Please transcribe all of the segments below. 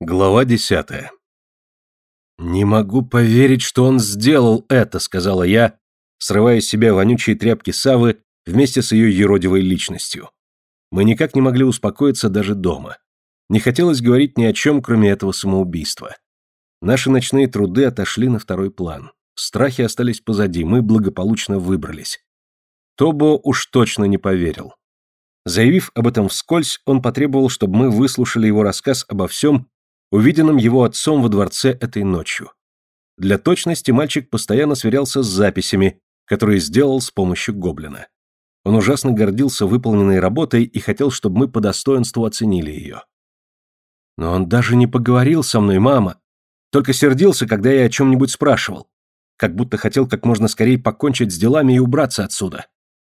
Глава десятая. «Не могу поверить, что он сделал это», — сказала я, срывая с себя вонючие тряпки Савы вместе с ее еродивой личностью. Мы никак не могли успокоиться даже дома. Не хотелось говорить ни о чем, кроме этого самоубийства. Наши ночные труды отошли на второй план. Страхи остались позади, мы благополучно выбрались. Тобо уж точно не поверил. Заявив об этом вскользь, он потребовал, чтобы мы выслушали его рассказ обо всем, увиденном его отцом во дворце этой ночью. Для точности мальчик постоянно сверялся с записями, которые сделал с помощью гоблина. Он ужасно гордился выполненной работой и хотел, чтобы мы по достоинству оценили ее. Но он даже не поговорил со мной, мама. Только сердился, когда я о чем-нибудь спрашивал. Как будто хотел как можно скорее покончить с делами и убраться отсюда.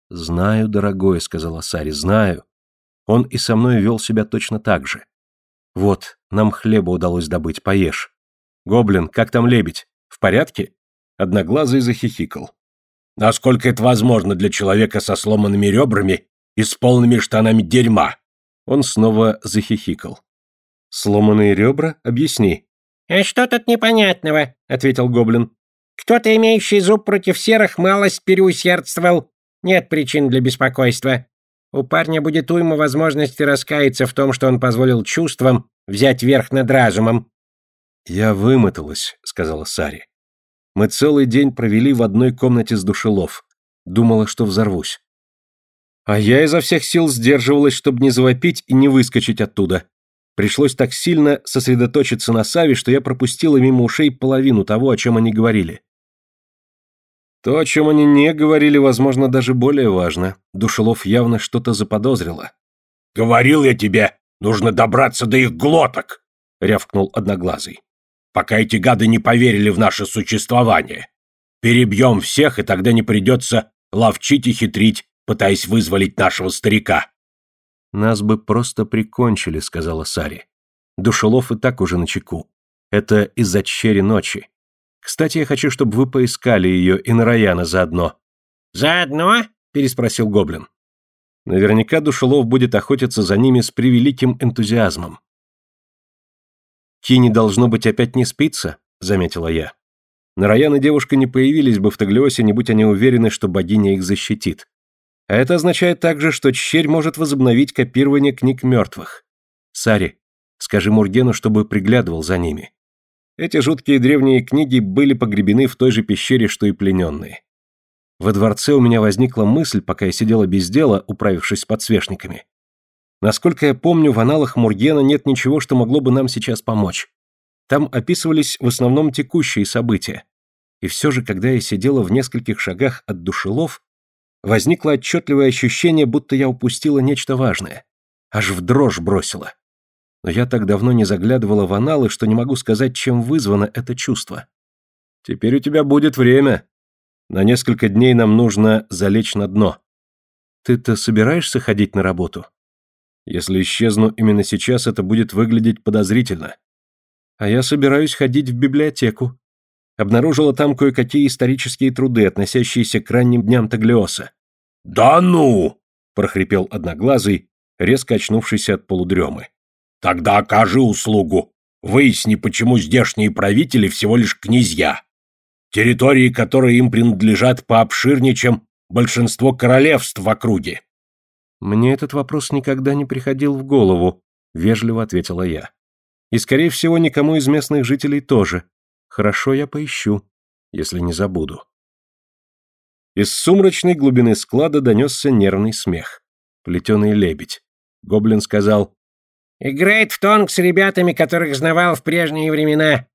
«Знаю, дорогой», — сказала Сари, — «знаю. Он и со мной вел себя точно так же. Вот, нам хлеба удалось добыть, поешь. Гоблин, как там лебедь? В порядке?» Одноглазый захихикал. «Насколько это возможно для человека со сломанными ребрами и с полными штанами дерьма?» Он снова захихикал. «Сломанные ребра? Объясни». «А что тут непонятного?» — ответил гоблин. «Кто-то, имеющий зуб против серых, малость переусердствовал. Нет причин для беспокойства. У парня будет уйма возможности раскаяться в том, что он позволил чувствам взять верх над разумом. «Я вымоталась», — сказала Сари. «Мы целый день провели в одной комнате с душелов. Думала, что взорвусь. А я изо всех сил сдерживалась, чтобы не завопить и не выскочить оттуда. Пришлось так сильно сосредоточиться на Саве, что я пропустила мимо ушей половину того, о чем они говорили. То, о чем они не говорили, возможно, даже более важно. Душелов явно что-то заподозрила. «Говорил я тебе, нужно добраться до их глоток!» — рявкнул Одноглазый. «Пока эти гады не поверили в наше существование. Перебьем всех, и тогда не придется ловчить и хитрить, пытаясь вызволить нашего старика». «Нас бы просто прикончили», — сказала Сари. «Душелов и так уже на чеку. Это из-за черри ночи. Кстати, я хочу, чтобы вы поискали ее и Нараяна заодно». «Заодно?» — переспросил Гоблин. Наверняка Душелов будет охотиться за ними с превеликим энтузиазмом. «Кини, должно быть, опять не спится», — заметила я. Нараян и девушка не появились бы в Таглиосе, не будь они уверены, что богиня их защитит. А это означает также, что Черь может возобновить копирование книг мертвых. Сари, скажи Мургену, чтобы приглядывал за ними. Эти жуткие древние книги были погребены в той же пещере, что и плененные. Во дворце у меня возникла мысль, пока я сидела без дела, управившись с подсвечниками. Насколько я помню, в аналах Мургена нет ничего, что могло бы нам сейчас помочь. Там описывались в основном текущие события. И все же, когда я сидела в нескольких шагах от душелов, возникло отчетливое ощущение, будто я упустила нечто важное. Аж в дрожь бросила но я так давно не заглядывала в аналы, что не могу сказать, чем вызвано это чувство. Теперь у тебя будет время. На несколько дней нам нужно залечь на дно. Ты-то собираешься ходить на работу? Если исчезну именно сейчас, это будет выглядеть подозрительно. А я собираюсь ходить в библиотеку. Обнаружила там кое-какие исторические труды, относящиеся к ранним дням Таглиоса. «Да ну!» – прохрипел Одноглазый, резко очнувшийся от полудремы. Тогда окажи услугу. Выясни, почему здешние правители всего лишь князья. Территории, которые им принадлежат, пообширнее, чем большинство королевств в округе. Мне этот вопрос никогда не приходил в голову, вежливо ответила я. И, скорее всего, никому из местных жителей тоже. Хорошо, я поищу, если не забуду. Из сумрачной глубины склада донесся нервный смех. Плетеный лебедь. Гоблин сказал, Играет в тонг с ребятами, которых знавал в прежние времена.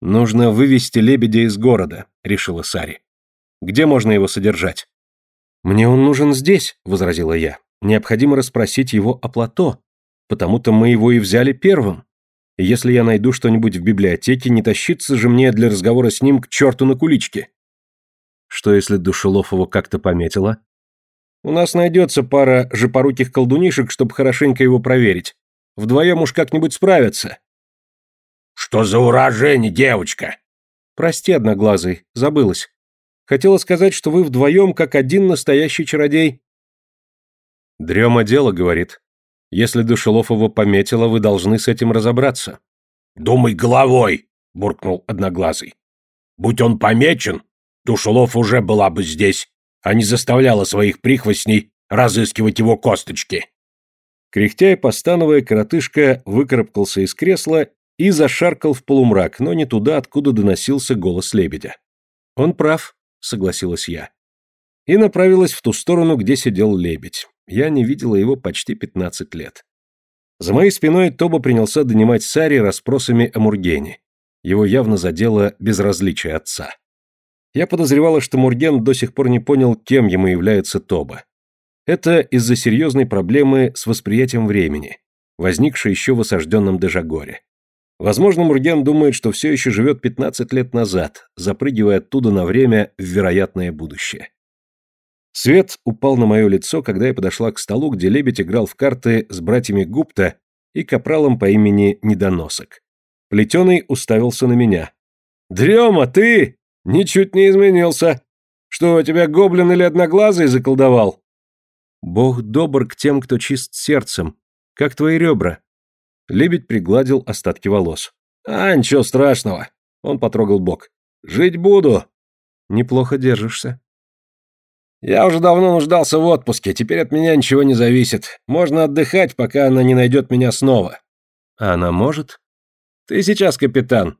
Нужно вывести лебедя из города, решила Сари. Где можно его содержать? Мне он нужен здесь, возразила я. Необходимо расспросить его о плато, потому-то мы его и взяли первым. И если я найду что-нибудь в библиотеке, не тащиться же мне для разговора с ним к черту на куличке. Что если Душелов его как-то пометила? У нас найдется пара жопоруких колдунишек, чтобы хорошенько его проверить. Вдвоем уж как-нибудь справятся. Что за урожение, девочка? Прости, одноглазый, забылась. Хотела сказать, что вы вдвоем как один настоящий чародей. Дрема дело, говорит. Если Душелов его пометила, вы должны с этим разобраться. Думай головой, буркнул Одноглазый. Будь он помечен, Душелов уже была бы здесь, а не заставляла своих прихвостней разыскивать его косточки. Кряхтя и постановая, коротышка выкарабкался из кресла и зашаркал в полумрак, но не туда, откуда доносился голос лебедя. «Он прав», — согласилась я. И направилась в ту сторону, где сидел лебедь. Я не видела его почти пятнадцать лет. За моей спиной Тоба принялся донимать Сари расспросами о Мургене. Его явно задело безразличие отца. Я подозревала, что Мурген до сих пор не понял, кем ему является Тоба. Это из-за серьезной проблемы с восприятием времени, возникшей еще в осажденном Дежагоре. Возможно, Мурген думает, что все еще живет 15 лет назад, запрыгивая оттуда на время в вероятное будущее. Свет упал на мое лицо, когда я подошла к столу, где лебедь играл в карты с братьями Гупта и капралом по имени Недоносок. Плетеный уставился на меня. «Дрема, ты! Ничуть не изменился! Что, тебя гоблин или одноглазый заколдовал?» «Бог добр к тем, кто чист сердцем. Как твои ребра?» Лебедь пригладил остатки волос. «А, ничего страшного!» Он потрогал бок. «Жить буду!» «Неплохо держишься». «Я уже давно нуждался в отпуске, теперь от меня ничего не зависит. Можно отдыхать, пока она не найдет меня снова». «А она может?» «Ты сейчас капитан».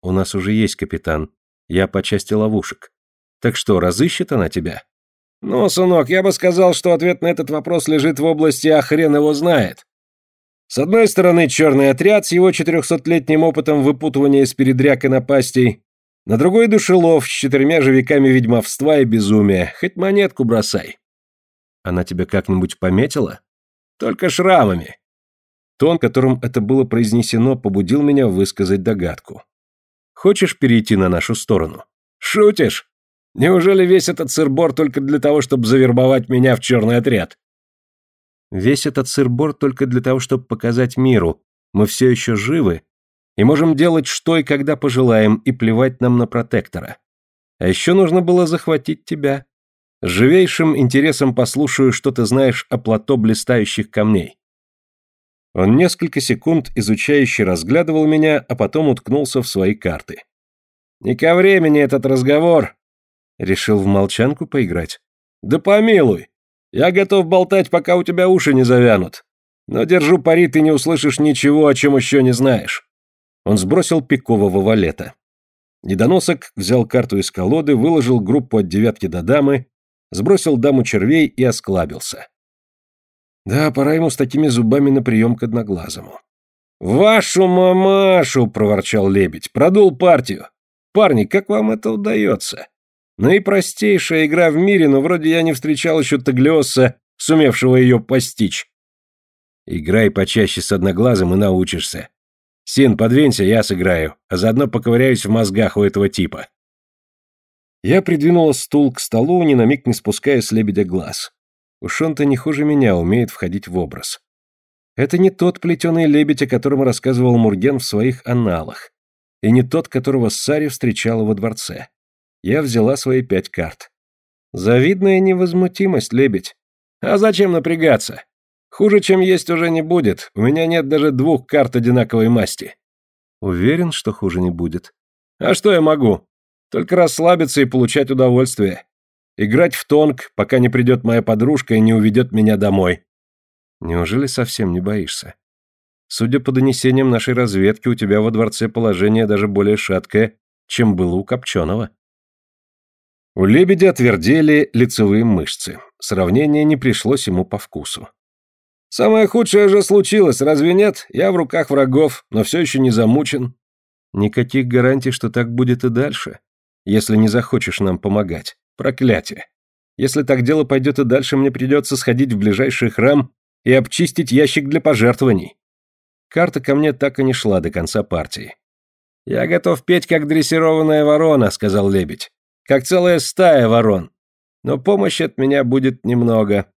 «У нас уже есть капитан. Я по части ловушек. Так что, разыщет она тебя?» «Ну, сынок, я бы сказал, что ответ на этот вопрос лежит в области «а хрен его знает». С одной стороны, черный отряд с его четырехсотлетним опытом выпутывания из передряг и напастей, на другой душелов с четырьмя же веками ведьмовства и безумия, хоть монетку бросай. Она тебя как-нибудь пометила? Только шрамами. Тон, которым это было произнесено, побудил меня высказать догадку. Хочешь перейти на нашу сторону? Шутишь? Неужели весь этот сырбор только для того, чтобы завербовать меня в черный отряд? Весь этот сырбор только для того, чтобы показать миру, мы все еще живы и можем делать что и когда пожелаем, и плевать нам на протектора. А еще нужно было захватить тебя. С живейшим интересом послушаю, что ты знаешь о плато блистающих камней. Он несколько секунд изучающе разглядывал меня, а потом уткнулся в свои карты. «Не ко времени этот разговор!» Решил в молчанку поиграть. «Да помилуй! Я готов болтать, пока у тебя уши не завянут. Но держу пари, ты не услышишь ничего, о чем еще не знаешь». Он сбросил пикового валета. Недоносок взял карту из колоды, выложил группу от девятки до дамы, сбросил даму червей и осклабился. Да, пора ему с такими зубами на прием к одноглазому. «Вашу мамашу!» — проворчал лебедь. «Продул партию. Парни, как вам это удается? Наипростейшая игра в мире, но вроде я не встречал еще Таглиоса, сумевшего ее постичь. Играй почаще с одноглазым и научишься. Син, подвинься, я сыграю, а заодно поковыряюсь в мозгах у этого типа. Я придвинула стул к столу, ни на миг не спуская с лебедя глаз. Уж он-то не хуже меня умеет входить в образ. Это не тот плетеный лебедь, о котором рассказывал Мурген в своих аналах, и не тот, которого Сари встречала во дворце. Я взяла свои пять карт. Завидная невозмутимость, лебедь. А зачем напрягаться? Хуже, чем есть, уже не будет. У меня нет даже двух карт одинаковой масти. Уверен, что хуже не будет. А что я могу? Только расслабиться и получать удовольствие. Играть в тонг, пока не придет моя подружка и не уведет меня домой. Неужели совсем не боишься? Судя по донесениям нашей разведки, у тебя во дворце положение даже более шаткое, чем было у Копченого. У лебедя отвердели лицевые мышцы. Сравнение не пришлось ему по вкусу. «Самое худшее же случилось, разве нет? Я в руках врагов, но все еще не замучен». «Никаких гарантий, что так будет и дальше, если не захочешь нам помогать. Проклятие. Если так дело пойдет и дальше, мне придется сходить в ближайший храм и обчистить ящик для пожертвований». Карта ко мне так и не шла до конца партии. «Я готов петь, как дрессированная ворона», — сказал лебедь как целая стая ворон. Но помощи от меня будет немного.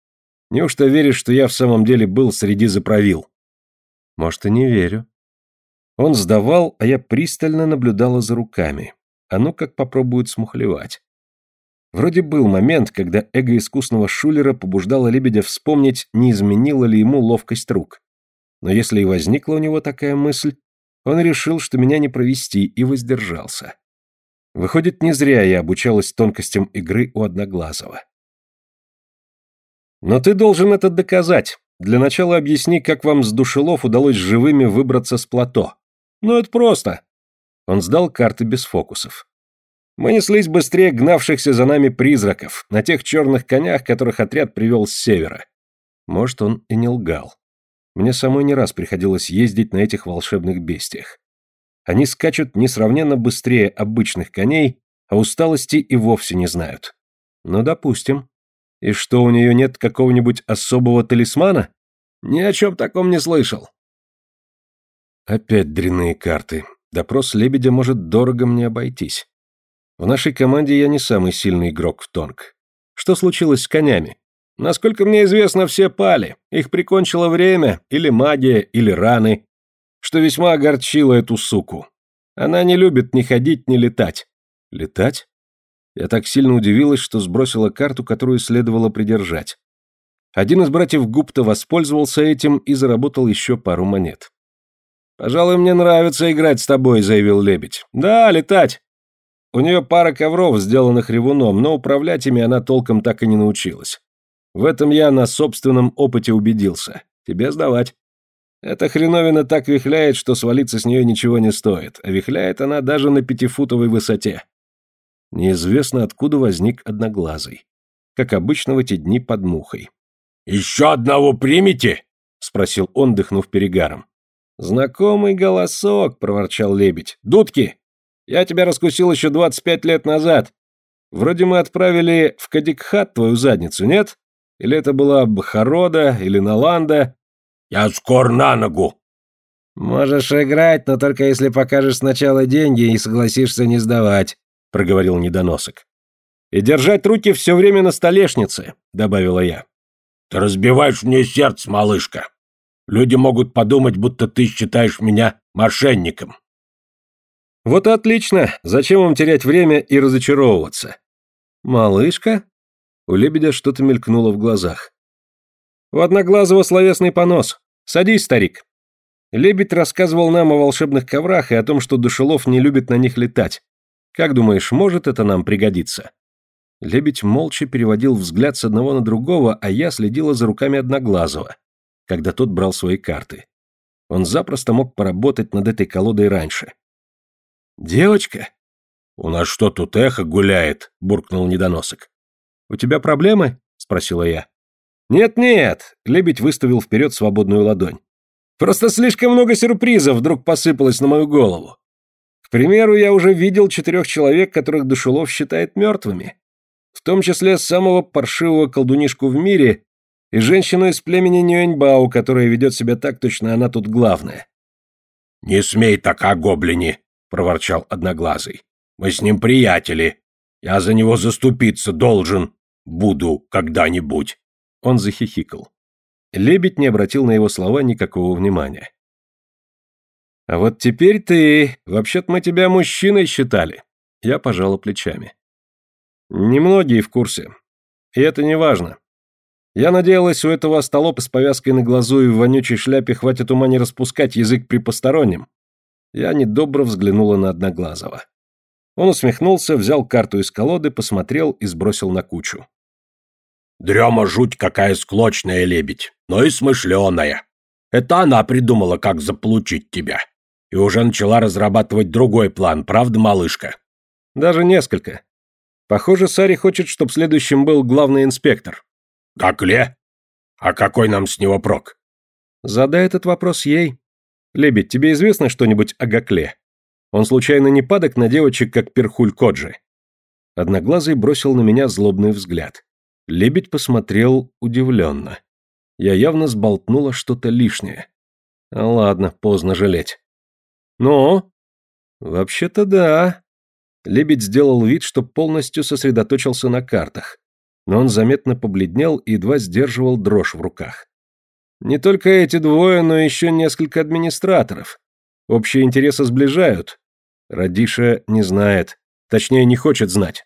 Неужто веришь, что я в самом деле был среди заправил? Может, и не верю. Он сдавал, а я пристально наблюдала за руками. А ну как попробуют смухлевать. Вроде был момент, когда эго искусного шулера побуждало лебедя вспомнить, не изменила ли ему ловкость рук. Но если и возникла у него такая мысль, Он решил, что меня не провести, и воздержался. Выходит, не зря я обучалась тонкостям игры у Одноглазого. Но ты должен это доказать. Для начала объясни, как вам с душелов удалось живыми выбраться с плато. Ну, это просто. Он сдал карты без фокусов. Мы неслись быстрее гнавшихся за нами призраков, на тех черных конях, которых отряд привел с севера. Может, он и не лгал. Мне самой не раз приходилось ездить на этих волшебных бестиях. Они скачут несравненно быстрее обычных коней, а усталости и вовсе не знают. Ну, допустим. И что, у нее нет какого-нибудь особого талисмана? Ни о чем таком не слышал. Опять дрянные карты. Допрос лебедя может дорого мне обойтись. В нашей команде я не самый сильный игрок в тонг. Что случилось с конями? Насколько мне известно, все пали. Их прикончило время, или магия, или раны, что весьма огорчило эту суку. Она не любит ни ходить, ни летать. Летать? Я так сильно удивилась, что сбросила карту, которую следовало придержать. Один из братьев Гупта воспользовался этим и заработал еще пару монет. «Пожалуй, мне нравится играть с тобой», — заявил лебедь. «Да, летать. У нее пара ковров, сделанных ревуном, но управлять ими она толком так и не научилась. В этом я на собственном опыте убедился. Тебе сдавать. Эта хреновина так вихляет, что свалиться с нее ничего не стоит, а вихляет она даже на пятифутовой высоте. Неизвестно, откуда возник одноглазый. Как обычно в эти дни под мухой. «Еще одного примите?» — спросил он, дыхнув перегаром. «Знакомый голосок», — проворчал лебедь. «Дудки! Я тебя раскусил еще двадцать пять лет назад. Вроде мы отправили в Кадикхат твою задницу, нет? Или это была Бхарода, или Наланда?» «Я скор на ногу!» «Можешь играть, но только если покажешь сначала деньги и согласишься не сдавать», — проговорил недоносок. «И держать руки все время на столешнице», — добавила я. «Ты разбиваешь мне сердце, малышка. Люди могут подумать, будто ты считаешь меня мошенником». «Вот отлично. Зачем вам терять время и разочаровываться?» «Малышка?» У лебедя что-то мелькнуло в глазах. «У одноглазого словесный понос. Садись, старик». Лебедь рассказывал нам о волшебных коврах и о том, что душелов не любит на них летать. Как думаешь, может это нам пригодиться?» Лебедь молча переводил взгляд с одного на другого, а я следила за руками Одноглазого, когда тот брал свои карты. Он запросто мог поработать над этой колодой раньше. «Девочка?» «У нас что, тут эхо гуляет?» — буркнул недоносок. «У тебя проблемы?» — спросила я. «Нет-нет», — лебедь выставил вперед свободную ладонь. «Просто слишком много сюрпризов вдруг посыпалось на мою голову. К примеру, я уже видел четырех человек, которых Душелов считает мертвыми. В том числе самого паршивого колдунишку в мире и женщину из племени Нюэньбау, которая ведет себя так, точно она тут главная. «Не смей так о гоблине!» — проворчал Одноглазый. «Мы с ним приятели. Я за него заступиться должен. Буду когда-нибудь». Он захихикал. Лебедь не обратил на его слова никакого внимания. «А вот теперь ты... Вообще-то мы тебя мужчиной считали». Я пожала плечами. «Немногие в курсе. И это не важно. Я надеялась, у этого остолопа с повязкой на глазу и в вонючей шляпе хватит ума не распускать язык при постороннем». Я недобро взглянула на Одноглазого. Он усмехнулся, взял карту из колоды, посмотрел и сбросил на кучу. «Дрема жуть какая склочная лебедь, но и смышленая. Это она придумала, как заполучить тебя и уже начала разрабатывать другой план, правда, малышка? Даже несколько. Похоже, Сари хочет, чтобы следующим был главный инспектор. Гакле? А какой нам с него прок? Задай этот вопрос ей. Лебедь, тебе известно что-нибудь о Гакле? Он случайно не падок на девочек, как Перхуль Коджи? Одноглазый бросил на меня злобный взгляд. Лебедь посмотрел удивленно. Я явно сболтнула что-то лишнее. А ладно, поздно жалеть. «Ну?» «Вообще-то да». Лебедь сделал вид, что полностью сосредоточился на картах, но он заметно побледнел и едва сдерживал дрожь в руках. «Не только эти двое, но еще несколько администраторов. Общие интересы сближают. Радиша не знает, точнее, не хочет знать».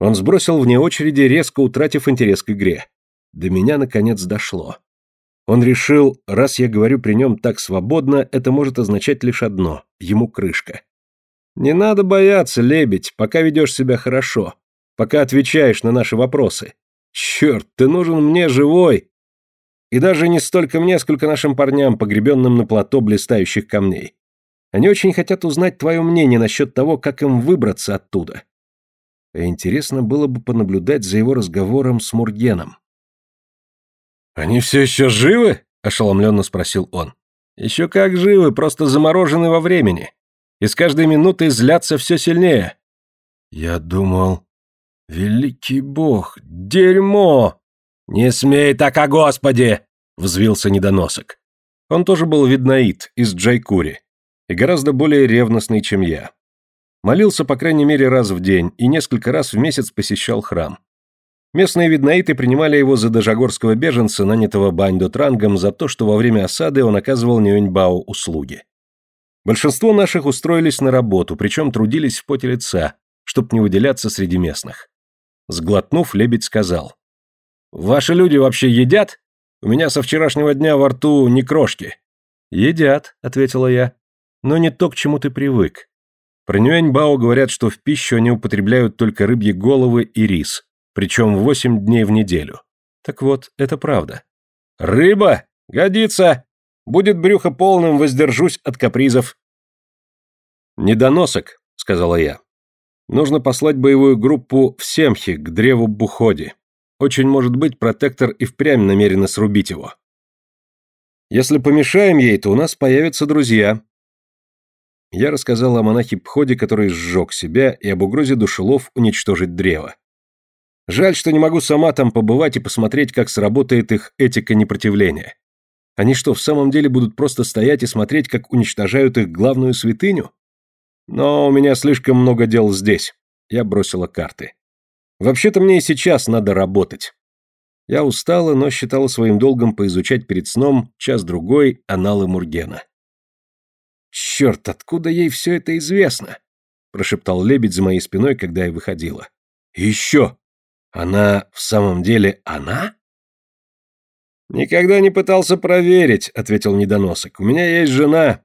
Он сбросил вне очереди, резко утратив интерес к игре. До меня, наконец, дошло. Он решил, раз я говорю при нем так свободно, это может означать лишь одно – ему крышка. Не надо бояться, лебедь, пока ведешь себя хорошо, пока отвечаешь на наши вопросы. Черт, ты нужен мне живой. И даже не столько мне, сколько нашим парням, погребенным на плато блистающих камней. Они очень хотят узнать твое мнение насчет того, как им выбраться оттуда. И интересно было бы понаблюдать за его разговором с Мургеном. «Они все еще живы?» – ошеломленно спросил он. «Еще как живы, просто заморожены во времени. И с каждой минутой злятся все сильнее». «Я думал...» «Великий бог! Дерьмо!» «Не смей так о Господе!» — взвился недоносок. Он тоже был виднаид из Джайкури и гораздо более ревностный, чем я. Молился, по крайней мере, раз в день и несколько раз в месяц посещал храм. Местные виднаиты принимали его за дажагорского беженца, нанятого Бандотрангом, за то, что во время осады он оказывал Нюэньбао услуги. Большинство наших устроились на работу, причем трудились в поте лица, чтобы не выделяться среди местных. Сглотнув, лебедь сказал. «Ваши люди вообще едят? У меня со вчерашнего дня во рту ни крошки». «Едят», — ответила я, — «но не то, к чему ты привык. Про Нюэньбао говорят, что в пищу они употребляют только рыбьи головы и рис, причем восемь дней в неделю. Так вот, это правда. «Рыба? Годится! Будет брюхо полным, воздержусь от капризов». «Недоносок», — сказала я. «Нужно послать боевую группу в Семхи, к древу Буходи. Очень может быть, протектор и впрямь намерена срубить его. Если помешаем ей, то у нас появятся друзья, я рассказал о монахе Пходе, который сжег себя, и об угрозе душелов уничтожить древо. Жаль, что не могу сама там побывать и посмотреть, как сработает их этика непротивления. Они что, в самом деле будут просто стоять и смотреть, как уничтожают их главную святыню? Но у меня слишком много дел здесь. Я бросила карты. Вообще-то мне и сейчас надо работать. Я устала, но считала своим долгом поизучать перед сном час-другой аналы Мургена. «Черт, откуда ей все это известно?» – прошептал лебедь за моей спиной, когда я выходила. еще! Она в самом деле она?» «Никогда не пытался проверить», — ответил недоносок. «У меня есть жена,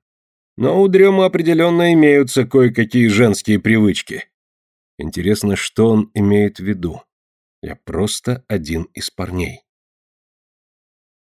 но у дрема определенно имеются кое-какие женские привычки». Интересно, что он имеет в виду. Я просто один из парней.